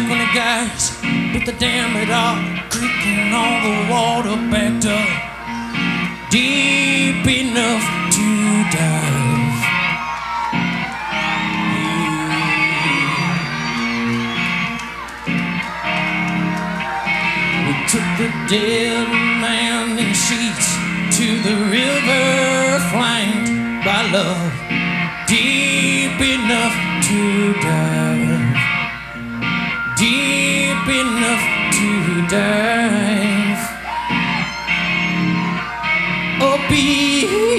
like when the guys put the dam it all creaking all the water backed up deep enough to dive. We took the dead man in sheets to the river flanked by love deep enough to dive dive. Oh, be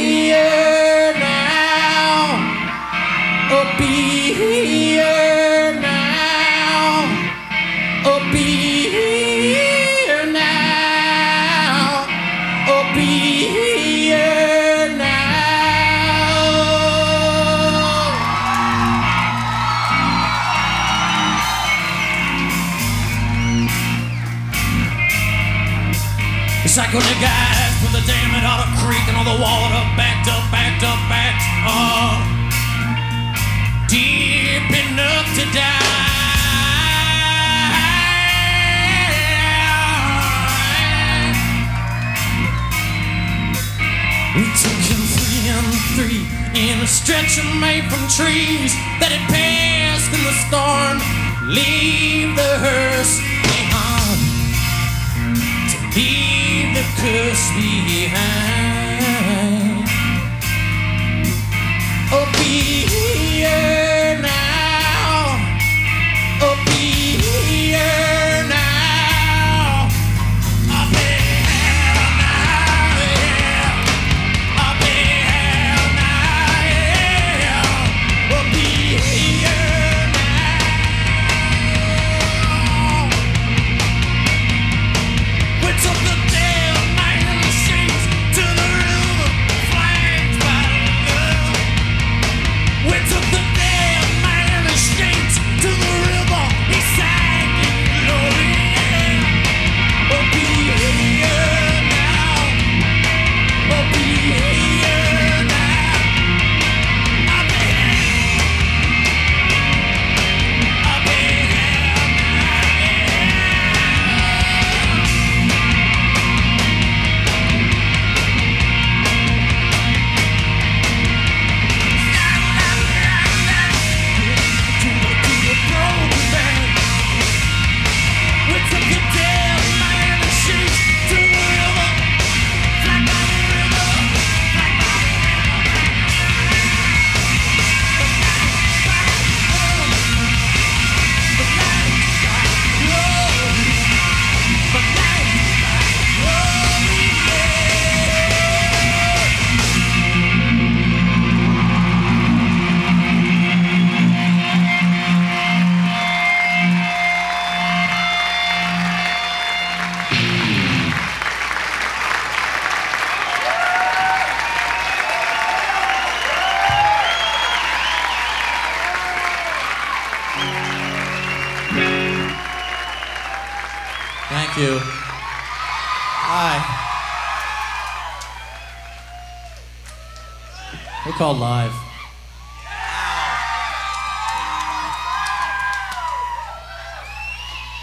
When the guys put the dam at Otter Creek and all the water backed up, backed up, backed up. Deep enough to die. We took him three and three in a stretcher made from trees that had passed in the storm. Leave leave the Thank you. Hi. We're called Live.